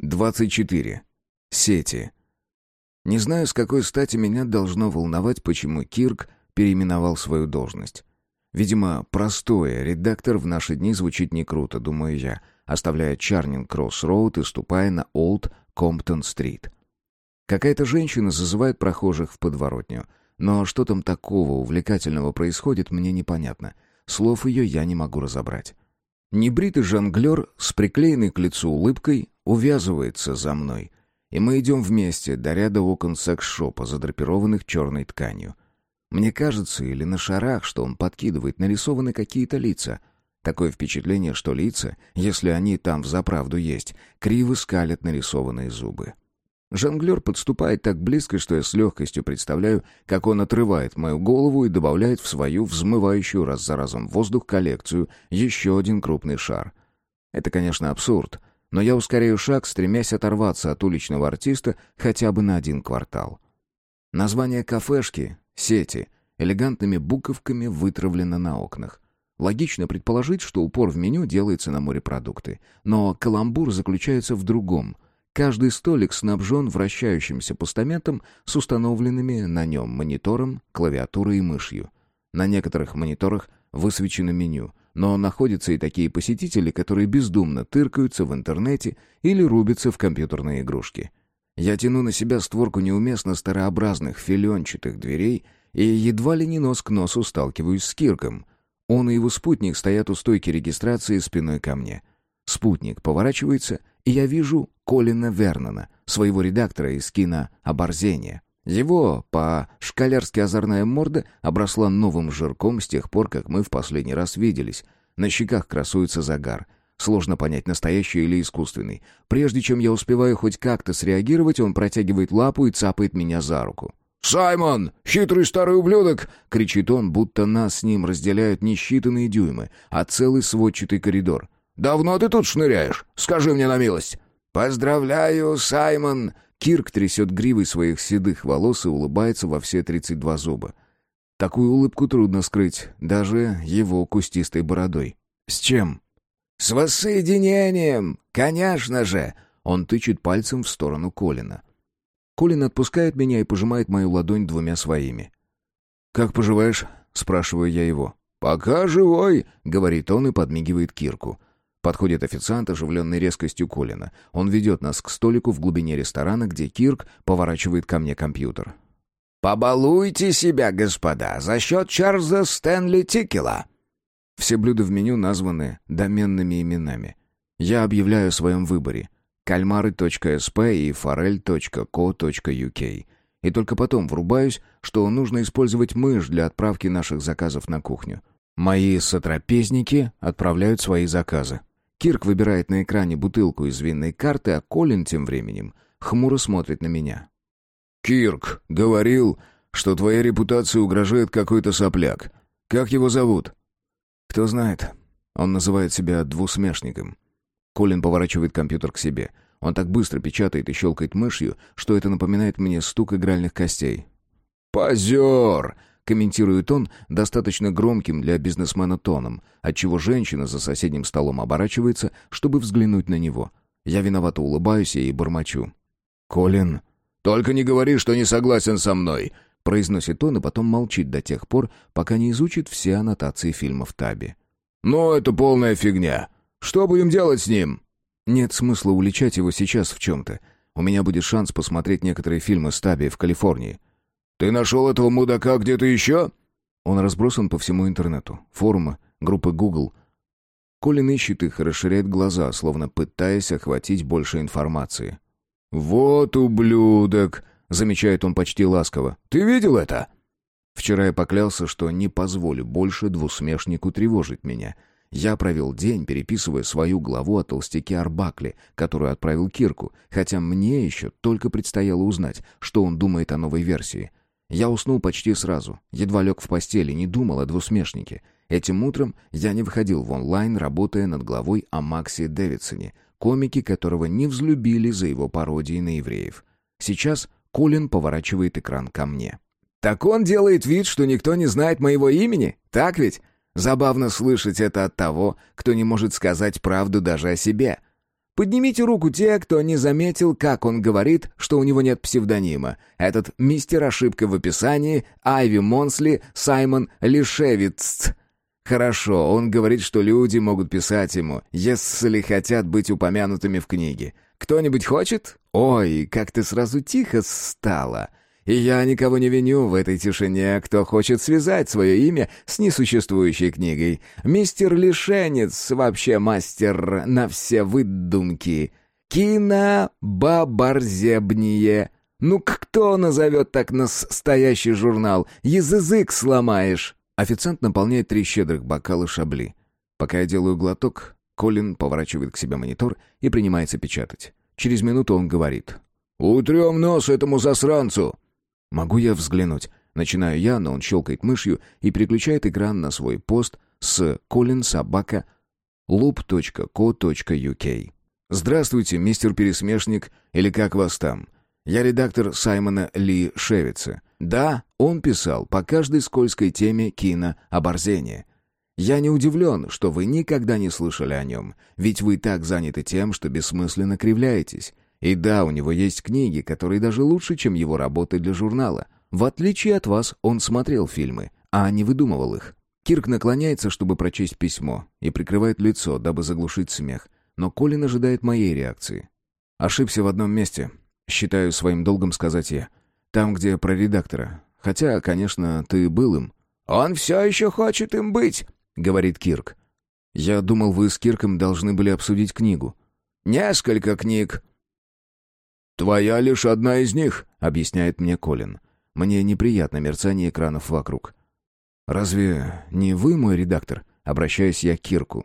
24. Сети. Не знаю, с какой стати меня должно волновать, почему Кирк переименовал свою должность. Видимо, простое редактор в наши дни звучит не круто, думаю я, оставляя Чарнинг Кросс Роуд и ступая на Олд Комптон-стрит. Какая-то женщина зазывает прохожих в подворотню. Но что там такого увлекательного происходит, мне непонятно. Слов ее я не могу разобрать. Небритый жонглер с приклеенной к лицу улыбкой увязывается за мной. И мы идем вместе до ряда окон секс-шопа, задрапированных черной тканью. Мне кажется, или на шарах, что он подкидывает, нарисованы какие-то лица. Такое впечатление, что лица, если они там взаправду есть, криво скалят нарисованные зубы. Жонглер подступает так близко, что я с легкостью представляю, как он отрывает мою голову и добавляет в свою взмывающую раз за разом воздух коллекцию еще один крупный шар. Это, конечно, абсурд, но я ускоряю шаг, стремясь оторваться от уличного артиста хотя бы на один квартал. Название кафешки, сети, элегантными буковками вытравлено на окнах. Логично предположить, что упор в меню делается на морепродукты. Но каламбур заключается в другом — Каждый столик снабжен вращающимся постаментом с установленными на нем монитором, клавиатурой и мышью. На некоторых мониторах высвечено меню, но находятся и такие посетители, которые бездумно тыркаются в интернете или рубятся в компьютерные игрушки. Я тяну на себя створку неуместно старообразных филенчатых дверей и едва ли не нос к носу сталкиваюсь с Кирком. Он и его спутник стоят у стойки регистрации спиной ко мне. Спутник поворачивается и я вижу Колина Вернона, своего редактора из кино «Оборзение». Его, по-шкалярски озорная морда, обросла новым жирком с тех пор, как мы в последний раз виделись. На щеках красуется загар. Сложно понять, настоящий или искусственный. Прежде чем я успеваю хоть как-то среагировать, он протягивает лапу и цапает меня за руку. «Саймон! Хитрый старый ублюдок!» — кричит он, будто нас с ним разделяют не считанные дюймы, а целый сводчатый коридор. «Давно ты тут шныряешь? Скажи мне на милость». «Поздравляю, Саймон!» Кирк трясет гривой своих седых волос и улыбается во все тридцать два зуба. Такую улыбку трудно скрыть, даже его кустистой бородой. «С чем?» «С воссоединением! Конечно же!» Он тычет пальцем в сторону Колина. Колин отпускает меня и пожимает мою ладонь двумя своими. «Как поживаешь?» — спрашиваю я его. «Пока живой», — говорит он и подмигивает Кирку. Подходит официант, оживленный резкостью Колина. Он ведет нас к столику в глубине ресторана, где Кирк поворачивает ко мне компьютер. «Побалуйте себя, господа, за счет Чарльза Стэнли Тикела». Все блюда в меню названы доменными именами. Я объявляю о своем выборе. кальмары.сп и forel.co.uk. И только потом врубаюсь, что нужно использовать мышь для отправки наших заказов на кухню. Мои сотрапезники отправляют свои заказы. Кирк выбирает на экране бутылку из винной карты, а Колин тем временем хмуро смотрит на меня. «Кирк говорил, что твоя репутация угрожает какой-то сопляк. Как его зовут?» «Кто знает. Он называет себя двусмешником». Колин поворачивает компьютер к себе. Он так быстро печатает и щелкает мышью, что это напоминает мне стук игральных костей. «Позер!» Комментирует он достаточно громким для бизнесмена тоном, отчего женщина за соседним столом оборачивается, чтобы взглянуть на него. Я виновато улыбаюсь и бормочу. «Колин...» «Только не говори, что не согласен со мной!» произносит он и потом молчит до тех пор, пока не изучит все аннотации фильма в табе. «Ну, это полная фигня. Что будем делать с ним?» «Нет смысла уличать его сейчас в чем-то. У меня будет шанс посмотреть некоторые фильмы с таби в Калифорнии. «Ты нашел этого мудака где-то еще?» Он разбросан по всему интернету. Форумы, группы Google. Колин ищет их и расширяет глаза, словно пытаясь охватить больше информации. «Вот ублюдок!» — замечает он почти ласково. «Ты видел это?» Вчера я поклялся, что не позволю больше двусмешнику тревожить меня. Я провел день, переписывая свою главу о толстяке Арбакле, которую отправил Кирку, хотя мне еще только предстояло узнать, что он думает о новой версии. Я уснул почти сразу, едва лег в постели, не думал о двусмешнике. Этим утром я не выходил в онлайн, работая над главой о Максе Дэвидсоне, комике которого не взлюбили за его пародии на евреев. Сейчас Колин поворачивает экран ко мне. «Так он делает вид, что никто не знает моего имени, так ведь? Забавно слышать это от того, кто не может сказать правду даже о себе». Поднимите руку те, кто не заметил, как он говорит, что у него нет псевдонима. Этот мистер ошибка в описании Айви Монсли Саймон Лишевиц. Хорошо, он говорит, что люди могут писать ему, если хотят быть упомянутыми в книге. Кто-нибудь хочет? Ой, как ты сразу тихо стала. И я никого не виню в этой тишине, кто хочет связать свое имя с несуществующей книгой. Мистер Лишенец вообще мастер на все выдумки. Кино-бабарзебние. Ну кто назовет так настоящий журнал? Язык сломаешь. Официант наполняет три щедрых бокала шабли. Пока я делаю глоток, Колин поворачивает к себе монитор и принимается печатать. Через минуту он говорит. «Утрем нос этому засранцу!» «Могу я взглянуть?» Начинаю я, но он щелкает мышью и переключает экран на свой пост с colinsobaka.loop.co.uk. «Здравствуйте, мистер Пересмешник, или как вас там? Я редактор Саймона Ли Шевица. Да, он писал по каждой скользкой теме кино оборзения. Я не удивлен, что вы никогда не слышали о нем, ведь вы так заняты тем, что бессмысленно кривляетесь. И да, у него есть книги, которые даже лучше, чем его работы для журнала. В отличие от вас, он смотрел фильмы, а не выдумывал их. Кирк наклоняется, чтобы прочесть письмо, и прикрывает лицо, дабы заглушить смех. Но Колин ожидает моей реакции. Ошибся в одном месте. Считаю своим долгом сказать я. Там, где про редактора. Хотя, конечно, ты был им. «Он все еще хочет им быть», — говорит Кирк. «Я думал, вы с Кирком должны были обсудить книгу». «Несколько книг», «Твоя лишь одна из них», — объясняет мне Колин. Мне неприятно мерцание экранов вокруг. «Разве не вы мой редактор?» — обращаюсь я к Кирку.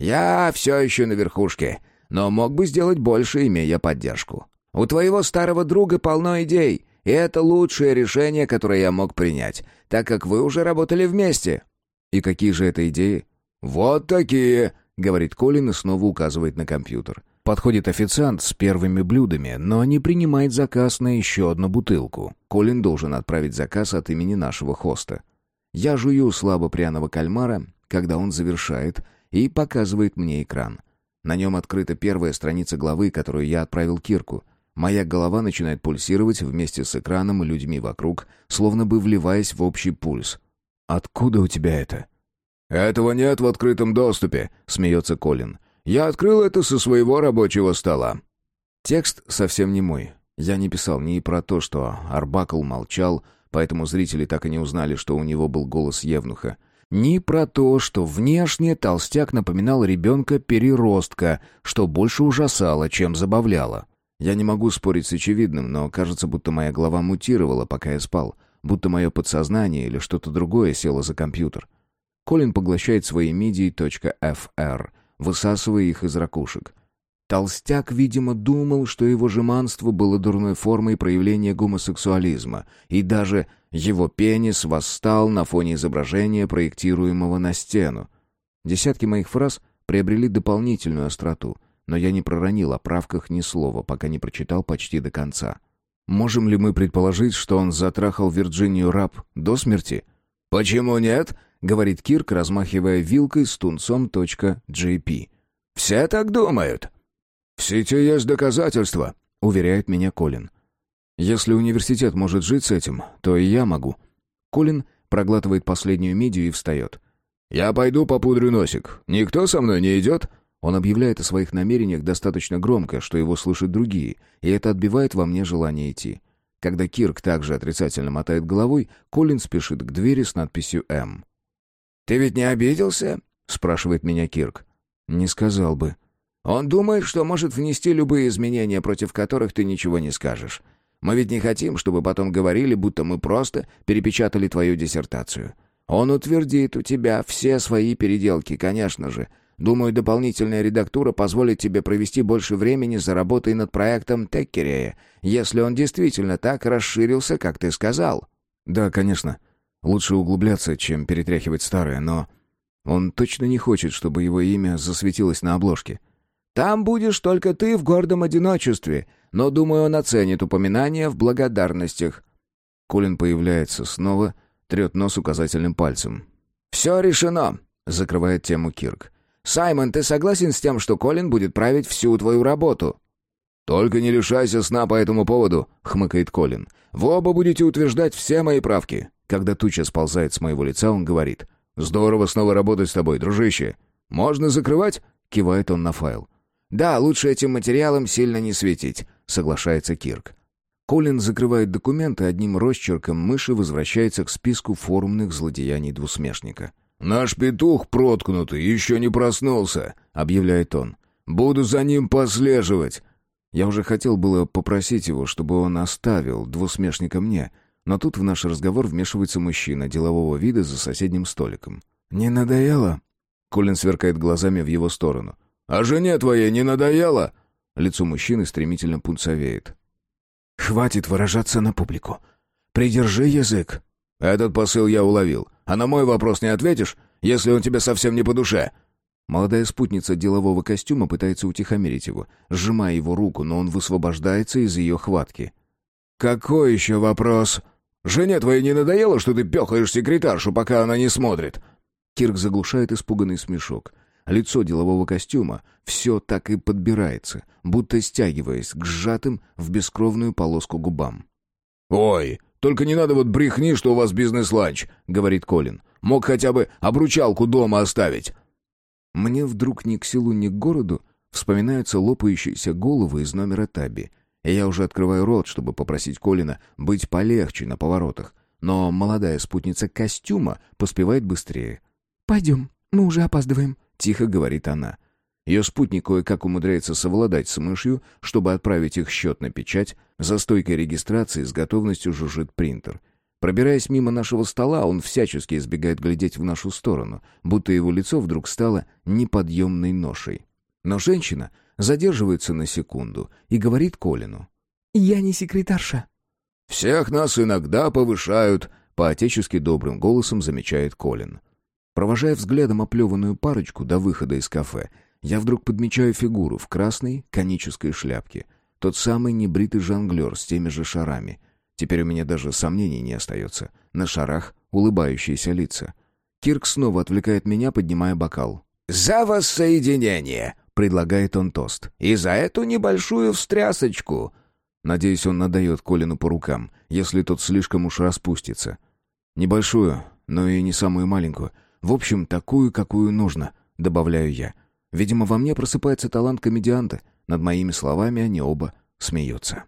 «Я все еще на верхушке, но мог бы сделать больше, имея поддержку. У твоего старого друга полно идей, и это лучшее решение, которое я мог принять, так как вы уже работали вместе». «И какие же это идеи?» «Вот такие», — говорит Колин и снова указывает на компьютер. Подходит официант с первыми блюдами, но не принимает заказ на еще одну бутылку. Колин должен отправить заказ от имени нашего хоста. Я жую слабо пряного кальмара, когда он завершает, и показывает мне экран. На нем открыта первая страница главы, которую я отправил Кирку. Моя голова начинает пульсировать вместе с экраном и людьми вокруг, словно бы вливаясь в общий пульс. «Откуда у тебя это?» «Этого нет в открытом доступе», — смеется Колин. Я открыл это со своего рабочего стола». Текст совсем не мой. Я не писал ни про то, что Арбакл молчал, поэтому зрители так и не узнали, что у него был голос Евнуха. Ни про то, что внешне толстяк напоминал ребенка-переростка, что больше ужасало, чем забавляло. Я не могу спорить с очевидным, но кажется, будто моя голова мутировала, пока я спал, будто мое подсознание или что-то другое село за компьютер. Колин поглощает свои MIDI.fr — высасывая их из ракушек. Толстяк, видимо, думал, что его жеманство было дурной формой проявления гомосексуализма, и даже его пенис восстал на фоне изображения, проектируемого на стену. Десятки моих фраз приобрели дополнительную остроту, но я не проронил о правках ни слова, пока не прочитал почти до конца. Можем ли мы предположить, что он затрахал Вирджинию Раб до смерти? «Почему нет?» — говорит Кирк, размахивая вилкой с тунцом .jp. «Все так думают». «В сети есть доказательства», — уверяет меня Колин. «Если университет может жить с этим, то и я могу». Колин проглатывает последнюю мидию и встает. «Я пойду попудрю носик. Никто со мной не идет?» Он объявляет о своих намерениях достаточно громко, что его слышат другие, и это отбивает во мне желание идти. Когда Кирк также отрицательно мотает головой, Колин спешит к двери с надписью «М». «Ты ведь не обиделся?» — спрашивает меня Кирк. «Не сказал бы». «Он думает, что может внести любые изменения, против которых ты ничего не скажешь. Мы ведь не хотим, чтобы потом говорили, будто мы просто перепечатали твою диссертацию. Он утвердит у тебя все свои переделки, конечно же. Думаю, дополнительная редактура позволит тебе провести больше времени за работой над проектом Теккерея, если он действительно так расширился, как ты сказал». «Да, конечно. Лучше углубляться, чем перетряхивать старое, но... Он точно не хочет, чтобы его имя засветилось на обложке. «Там будешь только ты в гордом одиночестве, но, думаю, он оценит упоминание в благодарностях». Колин появляется снова, трет нос указательным пальцем. «Все решено», — закрывает тему Кирк. «Саймон, ты согласен с тем, что Колин будет править всю твою работу?» «Только не лишайся сна по этому поводу», — хмыкает Колин. «Вы оба будете утверждать все мои правки». Когда туча сползает с моего лица, он говорит. «Здорово снова работать с тобой, дружище. Можно закрывать?» — кивает он на файл. «Да, лучше этим материалом сильно не светить», — соглашается Кирк. Колин закрывает документы одним росчерком мыши возвращается к списку форумных злодеяний двусмешника. «Наш петух проткнутый еще не проснулся», — объявляет он. «Буду за ним послеживать». Я уже хотел было попросить его, чтобы он оставил двусмешника мне, но тут в наш разговор вмешивается мужчина делового вида за соседним столиком. «Не надоело?» Колин сверкает глазами в его сторону. «А жене твоей не надоело?» Лицо мужчины стремительно пунцовеет. «Хватит выражаться на публику. Придержи язык». «Этот посыл я уловил. А на мой вопрос не ответишь, если он тебе совсем не по душе?» Молодая спутница делового костюма пытается утихомирить его, сжимая его руку, но он высвобождается из ее хватки. «Какой еще вопрос? Жене твоей не надоело, что ты пехаешь секретаршу, пока она не смотрит?» Кирк заглушает испуганный смешок. Лицо делового костюма все так и подбирается, будто стягиваясь к сжатым в бескровную полоску губам. «Ой, только не надо вот брехни, что у вас бизнес-ланч», — говорит Колин. «Мог хотя бы обручалку дома оставить». Мне вдруг ни к селу, ни к городу вспоминаются лопающиеся головы из номера Таби. И я уже открываю рот, чтобы попросить Колина быть полегче на поворотах. Но молодая спутница костюма поспевает быстрее. «Пойдем, мы уже опаздываем», — тихо говорит она. Ее спутник кое-как умудряется совладать с мышью, чтобы отправить их счет на печать. За стойкой регистрации с готовностью жужжит принтер. Пробираясь мимо нашего стола, он всячески избегает глядеть в нашу сторону, будто его лицо вдруг стало неподъемной ношей. Но женщина задерживается на секунду и говорит Колину. «Я не секретарша». «Всех нас иногда повышают», — по-отечески добрым голосом замечает Колин. Провожая взглядом оплеванную парочку до выхода из кафе, я вдруг подмечаю фигуру в красной конической шляпке. Тот самый небритый жонглер с теми же шарами. Теперь у меня даже сомнений не остается. На шарах улыбающиеся лица. Кирк снова отвлекает меня, поднимая бокал. «За воссоединение!» — предлагает он тост. «И за эту небольшую встрясочку!» Надеюсь, он надает Колину по рукам, если тот слишком уж распустится. Небольшую, но и не самую маленькую. В общем, такую, какую нужно, добавляю я. Видимо, во мне просыпается талант комедианта. Над моими словами они оба смеются.